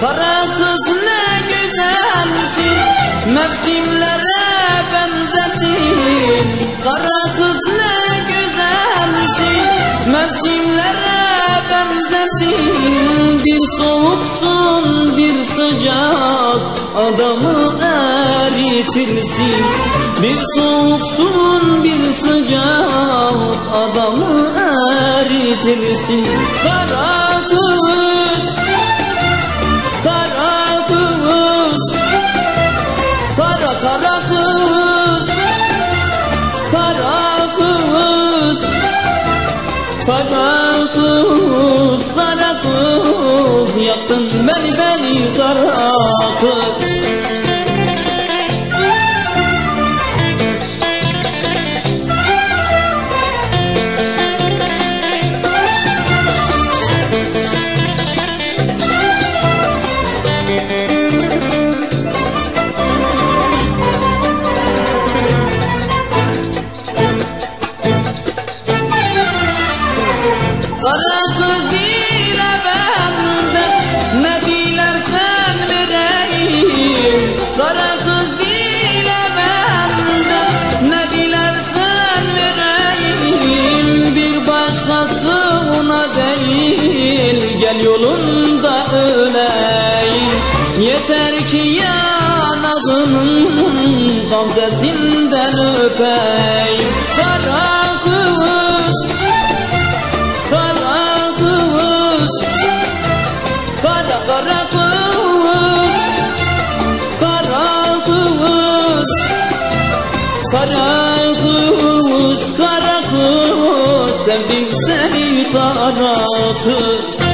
Kara kız ne güzelsin Mevsimlere benzesin. Kara kız ne güzelsin Mevsimlere benzesin. Bir soğuksun bir sıcak Adamı eritirsin. Bir soğuksun bir sıcak Adamı eritirsin. Kara Kara kız Kara kız Yaptın beni beni kara Kara kız dile benden Ne dilersen vereyim Kara kız dile benden Ne dilersen vereyim Bir başkasına değil Gel yolunda öleyim. Yeter ki yanağının Gamzesinden öpeyim. Kara kız Sevdim seni kara